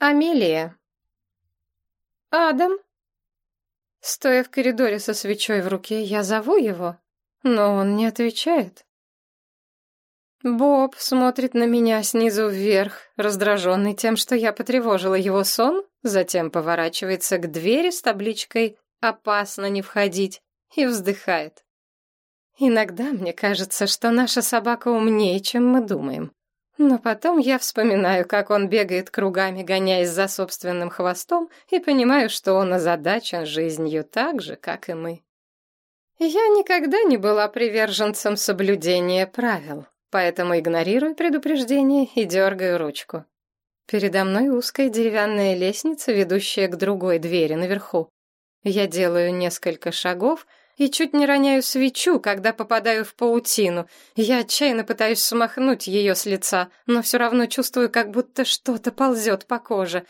Амелия. Адам. Стоя в коридоре со свечой в руке, я зову его, но он не отвечает. Боб смотрит на меня снизу вверх, раздраженный тем, что я потревожила его сон, затем поворачивается к двери с табличкой «Опасно не входить» и вздыхает. Иногда мне кажется, что наша собака умнее, чем мы думаем. Но потом я вспоминаю, как он бегает кругами, гоняясь за собственным хвостом, и понимаю, что он озадачен жизнью так же, как и мы. Я никогда не была приверженцем соблюдения правил, поэтому игнорирую предупреждение и дергаю ручку. Передо мной узкая деревянная лестница, ведущая к другой двери наверху. Я делаю несколько шагов — и чуть не роняю свечу, когда попадаю в паутину. Я отчаянно пытаюсь смахнуть ее с лица, но все равно чувствую, как будто что-то ползет по коже.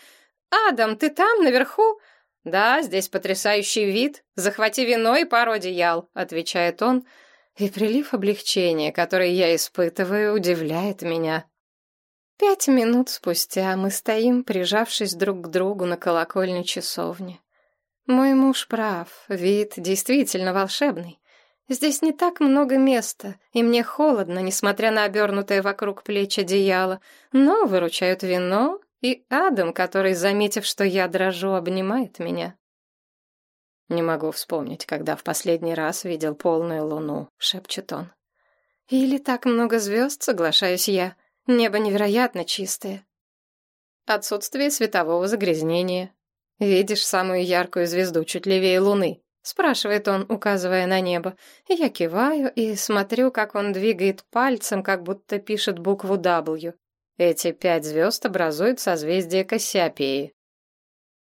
«Адам, ты там, наверху?» «Да, здесь потрясающий вид. Захвати вино и пару одеял», — отвечает он. И прилив облегчения, который я испытываю, удивляет меня. Пять минут спустя мы стоим, прижавшись друг к другу на колокольне часовни. Мой муж прав, вид действительно волшебный. Здесь не так много места, и мне холодно, несмотря на обернутое вокруг плеч одеяло, но выручают вино и Адам, который, заметив, что я дрожу, обнимает меня. «Не могу вспомнить, когда в последний раз видел полную луну», — шепчет он. «Или так много звезд, соглашаюсь я. Небо невероятно чистое». Отсутствие светового загрязнения, «Видишь самую яркую звезду чуть левее Луны?» — спрашивает он, указывая на небо. Я киваю и смотрю, как он двигает пальцем, как будто пишет букву W. Эти пять звезд образуют созвездие Кассиопеи.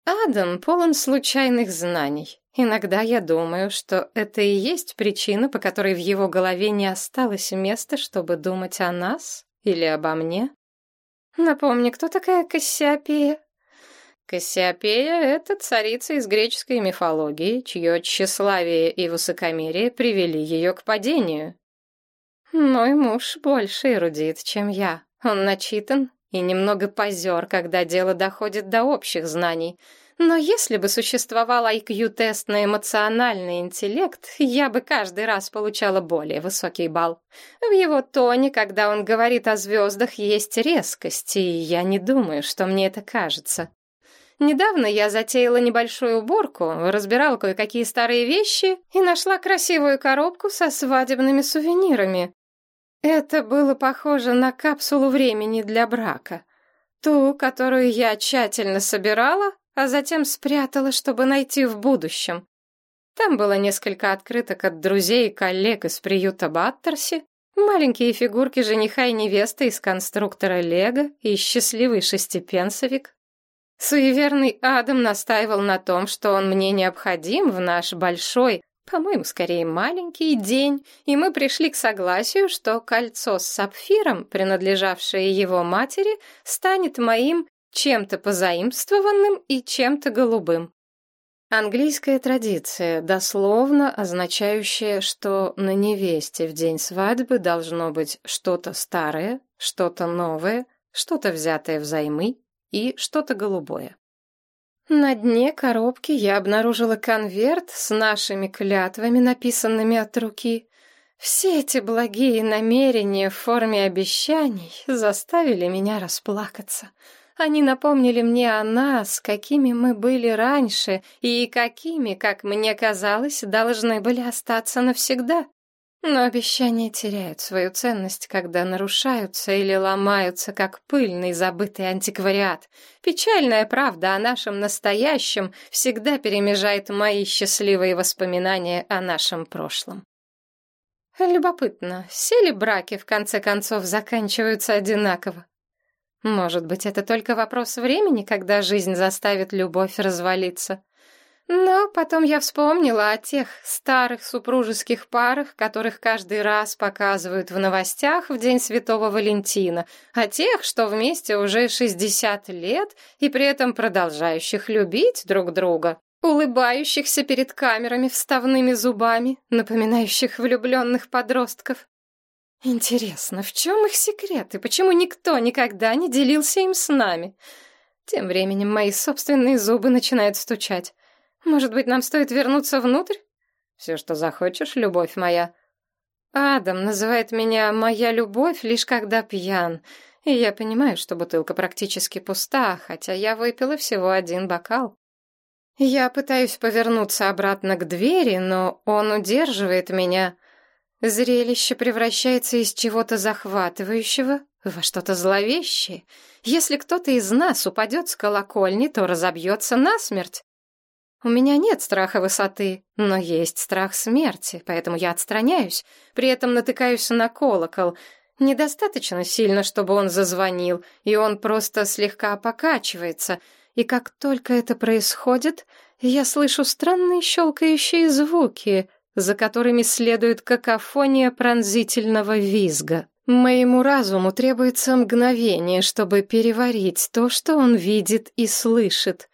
Адам полон случайных знаний. Иногда я думаю, что это и есть причина, по которой в его голове не осталось места, чтобы думать о нас или обо мне. Напомни, кто такая Кассиопея? Кассиопея — это царица из греческой мифологии, чье тщеславие и высокомерие привели ее к падению. Мой муж больше эрудит, чем я. Он начитан и немного позер, когда дело доходит до общих знаний. Но если бы существовал IQ-тест на эмоциональный интеллект, я бы каждый раз получала более высокий балл. В его тоне, когда он говорит о звездах, есть резкость, и я не думаю, что мне это кажется. Недавно я затеяла небольшую уборку, разбирала кое-какие старые вещи и нашла красивую коробку со свадебными сувенирами. Это было похоже на капсулу времени для брака. Ту, которую я тщательно собирала, а затем спрятала, чтобы найти в будущем. Там было несколько открыток от друзей и коллег из приюта Баттерси, маленькие фигурки жениха и невесты из конструктора Лего и счастливый шестипенсовик, Суеверный Адам настаивал на том, что он мне необходим в наш большой, по-моему, скорее маленький день, и мы пришли к согласию, что кольцо с сапфиром, принадлежавшее его матери, станет моим чем-то позаимствованным и чем-то голубым. Английская традиция, дословно означающая, что на невесте в день свадьбы должно быть что-то старое, что-то новое, что-то взятое взаймы, и что-то голубое. На дне коробки я обнаружила конверт с нашими клятвами, написанными от руки. Все эти благие намерения в форме обещаний заставили меня расплакаться. Они напомнили мне о нас, какими мы были раньше и какими, как мне казалось, должны были остаться навсегда. Но обещания теряют свою ценность, когда нарушаются или ломаются, как пыльный забытый антиквариат. Печальная правда о нашем настоящем всегда перемежает мои счастливые воспоминания о нашем прошлом. Любопытно, все ли браки в конце концов заканчиваются одинаково? Может быть, это только вопрос времени, когда жизнь заставит любовь развалиться? Но потом я вспомнила о тех старых супружеских парах, которых каждый раз показывают в новостях в День Святого Валентина, о тех, что вместе уже 60 лет и при этом продолжающих любить друг друга, улыбающихся перед камерами вставными зубами, напоминающих влюбленных подростков. Интересно, в чем их секрет и почему никто никогда не делился им с нами? Тем временем мои собственные зубы начинают стучать. Может быть, нам стоит вернуться внутрь? Все, что захочешь, любовь моя. Адам называет меня «моя любовь» лишь когда пьян, и я понимаю, что бутылка практически пуста, хотя я выпила всего один бокал. Я пытаюсь повернуться обратно к двери, но он удерживает меня. Зрелище превращается из чего-то захватывающего во что-то зловещее. Если кто-то из нас упадет с колокольни, то разобьется насмерть. У меня нет страха высоты, но есть страх смерти, поэтому я отстраняюсь, при этом натыкаюсь на колокол. Недостаточно сильно, чтобы он зазвонил, и он просто слегка покачивается. И как только это происходит, я слышу странные щелкающие звуки, за которыми следует какофония пронзительного визга. Моему разуму требуется мгновение, чтобы переварить то, что он видит и слышит.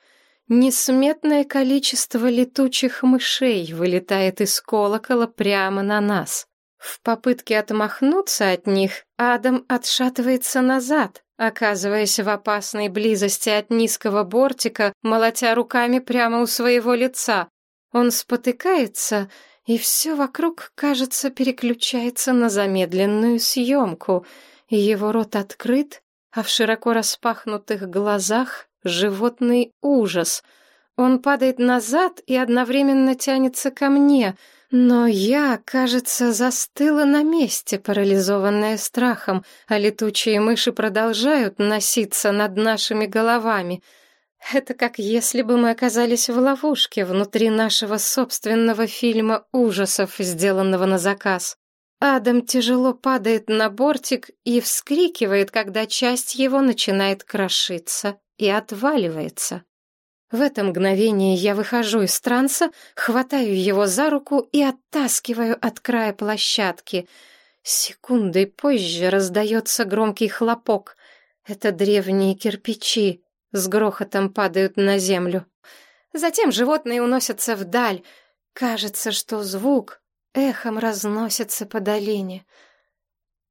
Несметное количество летучих мышей вылетает из колокола прямо на нас. В попытке отмахнуться от них Адам отшатывается назад, оказываясь в опасной близости от низкого бортика, молотя руками прямо у своего лица. Он спотыкается, и все вокруг, кажется, переключается на замедленную съемку. Его рот открыт, а в широко распахнутых глазах животный ужас. Он падает назад и одновременно тянется ко мне, но я, кажется, застыла на месте, парализованная страхом, а летучие мыши продолжают носиться над нашими головами. Это как если бы мы оказались в ловушке внутри нашего собственного фильма ужасов, сделанного на заказ. Адам тяжело падает на бортик и вскрикивает, когда часть его начинает крошиться и отваливается. В это мгновение я выхожу из транса, хватаю его за руку и оттаскиваю от края площадки. Секундой позже раздается громкий хлопок. Это древние кирпичи с грохотом падают на землю. Затем животные уносятся вдаль. Кажется, что звук эхом разносится по долине.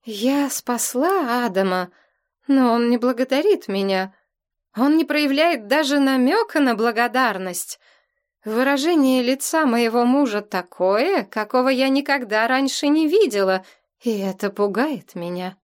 Я спасла Адама, но он не благодарит меня. Он не проявляет даже намека на благодарность. Выражение лица моего мужа такое, какого я никогда раньше не видела, и это пугает меня.